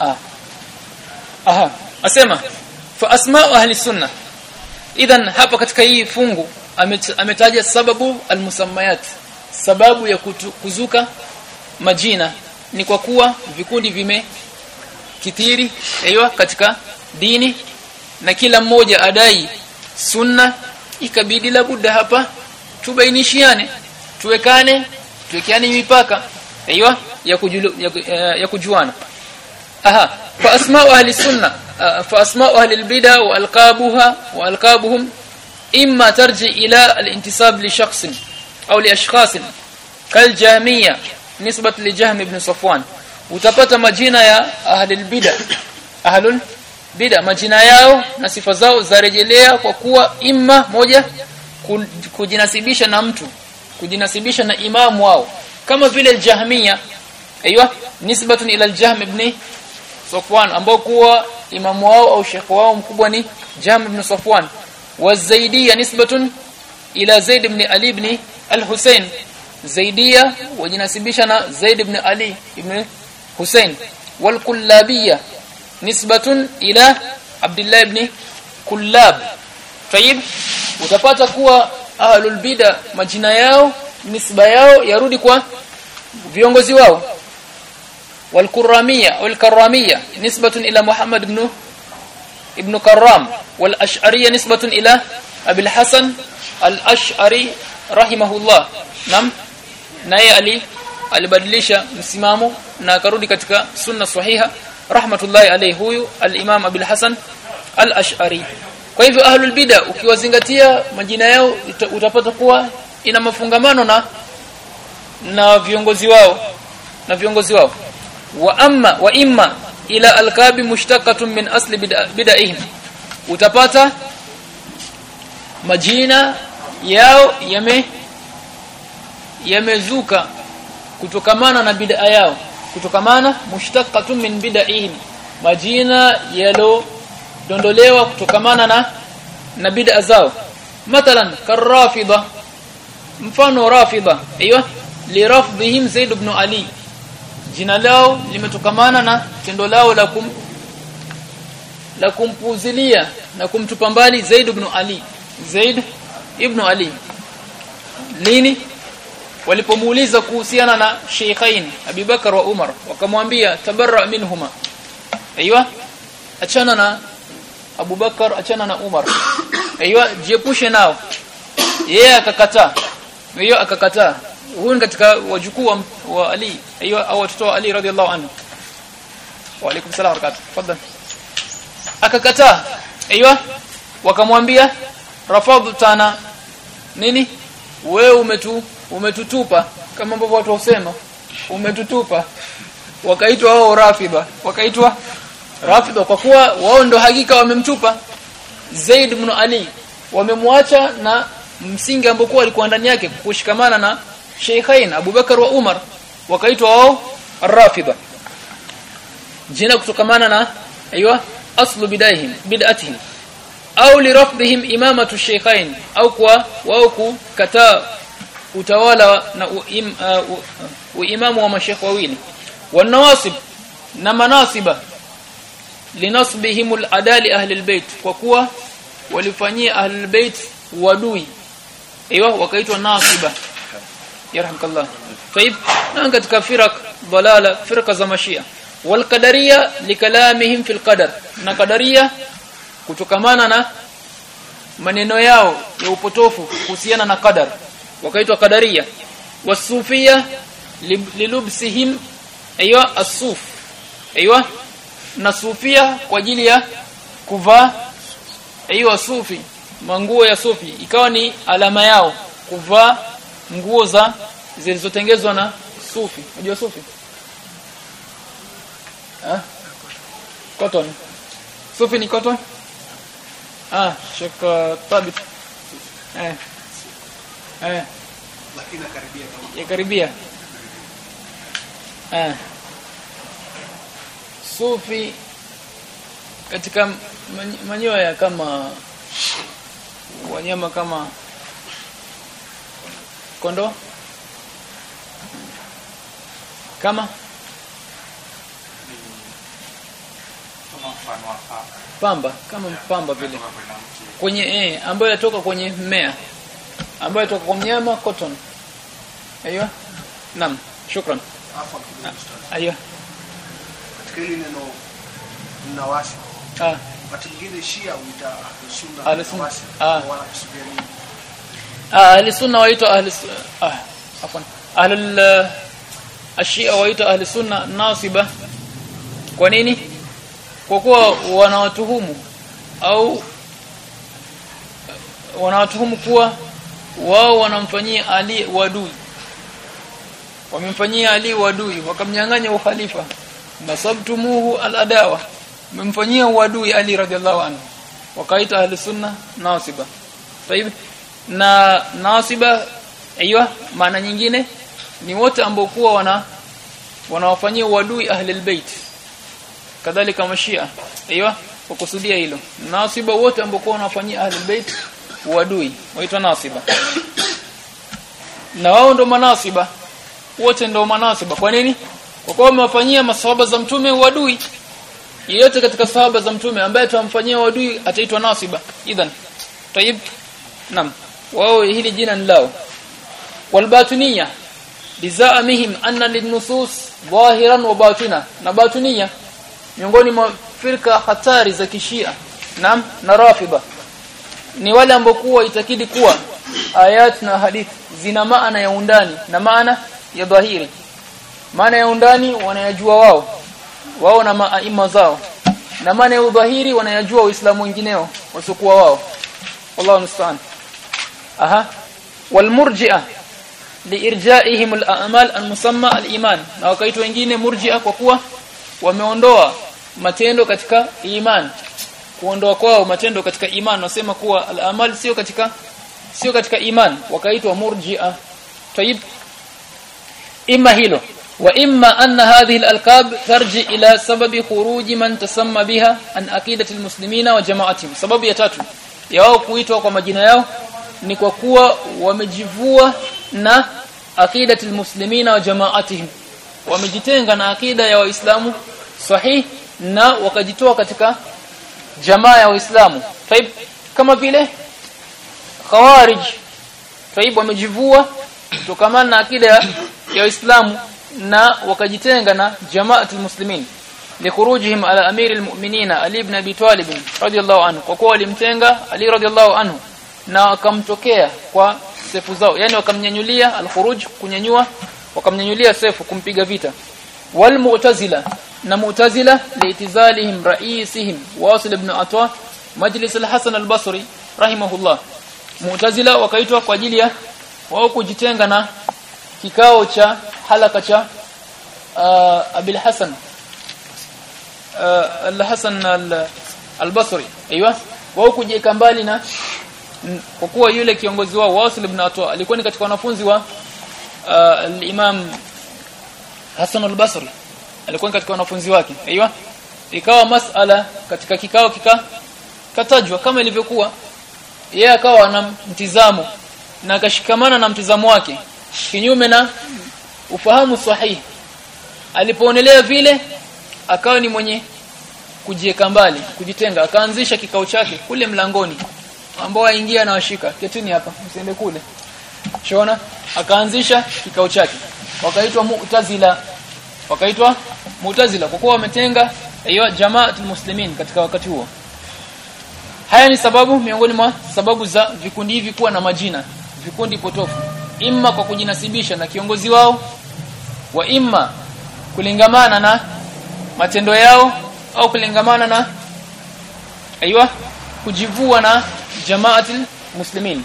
ah. Aha. Asema fa asma'u ahli sunna idhan hapa katika hii fungu ametaja sababu almusammayat. Sababu ya kutu, kuzuka majina ni kwa kuwa vikundi vime kithiri aiyo katika dini na kila mmoja adai sunna ikabidi la budda hapa tubainishiane tuwekane tuwekeane mipaka aiyo ya, ya, ya kujuana aha fa asma'u ahli sunna ah, fa asma'u ahli albid'a wa alqabuha wa alqabuhum imma tarji ila al-intisab li shakhsin au li ashkhasin kal jahmiyya nisbat li jahm ibn safwan utapata majina ya ahli albid'a ahlul bid'a majina yao na sifa zao zarejelea kwa kuwa imma moja ku- kujinasibisha na mtu kujinasibisha na imamu wao kama vile jahmiyya aiywa nisbatun ila al-jahm ibn Safwan ambao kuwa imamu wao au shekhu wao mkubwa ni Jam ibn Safwan wa Zaidiyya nisbatun ila Zaid ibn Ali ibn al-Husayn. Zaidiyya wajinasibisha na Zaid ibn Ali ibn Husayn. Wal Kullabiyya nisbatun ila Abdullah ibn Kullab. Tayib utapata kuwa ahlul bid'a majina yao nisba yao yarudi kwa viongozi wao والكرامية والكرامية نسبة إلى محمد بن ابن كرام والأشعرية نسبة إلى أبي الحسن الأشعري رحمه الله نعم naye ali alibadilisha msimamo na akarudi katika sunna sahiha rahmatullahi alayhi huyu al-Imam Abul Hasan al-Ash'ari kwa hivyo ahlul bid'a ukiwazingatia majina yao uta- utapata kuwa ina mafungamano na na viongozi wao na viongozi wao wa amma wa imma ila alqabi mushtaqatun min asli bid'a- bid'ahim utapata majina yao yame yamezuka kutokamana na bid'a yao kutokamana mushtaqatun min bid'ahim majina yalo dondolewa kutokamana na na bid'a zao mathalan karrafida mfano rafida aiyo lirafdhihim zaid ibn ali jina lao limetokamana na tendo lao la kum la kumpuzilia na kumtupa mbali Zaid ibn Ali. Zaid ibn Ali. Lini? Walipomuuliza kuhusiana na Sheikhain Abubakar wa Umar wakamwambia tabarra minhuma. Aiywa achana na Abubakar achana na Umar. Aiywa jiepushe nao. Yeye akakataa. Hiyo akakataa huyu ni katika wajukuu wa, Ali hiyo au watoto wa Ali radhiallahu anhu. Wa alaykum salaam barakatuh. Akakataa. Aiywa wakamwambia rafadtana nini? Wewe umetu umetutupa. Kama ambavyo watu wasema umetutupa. Wakaitwa wao rafida wakaitwa rafida kwa kuwa wao ndo hakika wamemtupa. Zaid ibn Ali. Wamemwacha na msingi ambao alikuwa ndani yake kushikamana na Sheikhain Abu Bakar wa Umar wakaitwa wao rafidha jina kutokamana na aiywa aslu bidayhim bid'atihim au lirafdihim imamatu shaykhain au kwa wao kukataa utawala na uim, uh, uimamu wa mashekh wawili wanawasib na manasiba linasbihim al-adali ahli al-bait kwa kuwa walifanyia ahli al-bait wadui aiywa wakaitwa nasiba yarhamkallah طيب na katika firaq dalala firqa za mashia wal qadariyya likalamihim fil qadar na qadariya kutokamana na maneno yao ya upotofu kuhusiana na qadar wakaitwa qadariya wasufia lib- lilubsihim aywa asuf aywa na sufia kwa ajili ya kuvaa aywa sufi manguo ya sufi ikawa ni alama yao kuvaa nguo za zilizotengenezwa na sufi. Unajua sufi? Ah? Cotton. Sufi ni cotton? Ah shaka tabit eh. Eh. Lakini karibia ya karibia. Eh. Sufi katika manyoya kama wanyama kama kondo? Kama? Pamba kama mpamba vile. Kwenye eh ambayo yatoka kwenye mmea. Ambayo yatoka kwa mnyama cotton. Aiyo naam shukran. Aiyo katika hili neno mnawasi ah. Wakati mwingine shia huita Ahlusunna. mnawasi Ah. wala kusudia nini. Ah, ahli sunna waitwa ahli su- ah afwan ahli ashia waitwa ahli sunna nasiba kwa nini kwa kuwa wanawatuhumu au wanawatuhumu kuwa wao wanamfanyia Ali wadui wamemfanyia Ali wadui wakamnyang'anya ukhalifa nasabtumuhu al-adawa mmemfanyia uadui Ali radhiallahu anhu wakaita ahli sunna nasiba طيب na nasiba aiywa maana nyingine ni wote ambao kuwa wana wanawafanyia uadui ahli albayt. Kadhalika mashia aiywa kukusudia hilo. Nasiba wote ambao kuwa wanawafanyia ahli albayt uadui waitwa nasiba. Na wao ndo manasiba wote ndo manasiba. Kwa nini? Kwa kuwa wamewafanyia masahaba za mtume wadui yeyote katika sahaba za mtume ambaye tuamfanyia wadui ataitwa nasiba. Idhan. Tayib Naam. Wao hili jina ni lao. Walbatiniya bizaamihim anna linusus dhahiran wa batina. Na batinia miongoni mwa firka hatari za kishia. na na rafida. Ni wale ambao kuwa itakidi kuwa ayat na hadith zina maana ya undani na maana ya dhahiri. Maana ya undani wanayajua wao. Wao na maaima zao. Na maana ya udhahiri wanayajua waislamu wengineo wasiokuwa wao. Wallahu musta'an. Aha. Walmurji'a liirja'ihim al-a'mal al-musamma na wakaitwa wengine murji'a kwa kuwa wameondoa matendo katika iman. Kuondoa kwao matendo katika iman. Wasema kuwa al-amal sio katika sio katika iman. Wakaitwa murji'a. Tayib imma hilo. Wa imma anna hadhihi al-alqab tarji ila sababi khuruji man tasamma biha an aqidati al-muslimina wa jama'atihim. Sababu ya tatu ya wao kuitwa kwa majina yao ni kwa kuwa wamejivua na aqidati almuslimina wa jama'atihim. Wamejitenga na akida ya waislamu sahih na wakajitoa katika jamaa ya waislamu. Taib kama vile khawarij taib wamejivua kutokana na akida ya waislamu na wakajitenga na jama'atul muslimin likhurujihim ala amir almu'minin ali ibn abi talib radiyallahu anhu. Kwa kuwa walimtenga ali radiyallahu anhu na wakamtokea kwa sefu zao. Yani wakamnyanyulia alkhuruj kunyanyua wakamnyanyulia sefu kumpiga vita. Wal mu'tazila na mu'tazila liitizalihim ra'isihim. Wasil ibn atwa majlis al-hasan rahimahullah. Mu'tazila wakaitwa kwa ajili ya wao kujitenga na kikao cha halaka cha uh, abil hasan uh, al-hasan al-basri. Aiywa wao kujieka mbali na kwa kuwa yule kiongozi wao Wasil ibn Atwa alikuwa ni katika wanafunzi wa uh, al-Imam Hassan al-Basri. Alikuwa ni katika wanafunzi wake. Aiywa ikawa masala katika kikao kika katajwa kama ilivyokuwa. Yeye akawa na mtizamo na akashikamana na mtizamo wake kinyume na ufahamu sahihi. Alipoonelea vile akawa ni mwenye kujieka mbali kujitenga. Akaanzisha kikao chake kule mlangoni ambao waingia na washika. Ketini hapa msiende kule. Shona akaanzisha kikao chake. Wakaitwa mu'tazila. Wakaitwa mu'tazila. Kwa kuwa wametenga hiyo jamaatul muslimin katika wakati huo. Haya ni sababu miongoni mwa sababu za vikundi hivi kuwa na majina. Vikundi potofu. Imma kwa kujinasibisha na kiongozi wao wa imma kulingamana na matendo yao au kulingamana na aiywa kujivua na jamaatul muslimin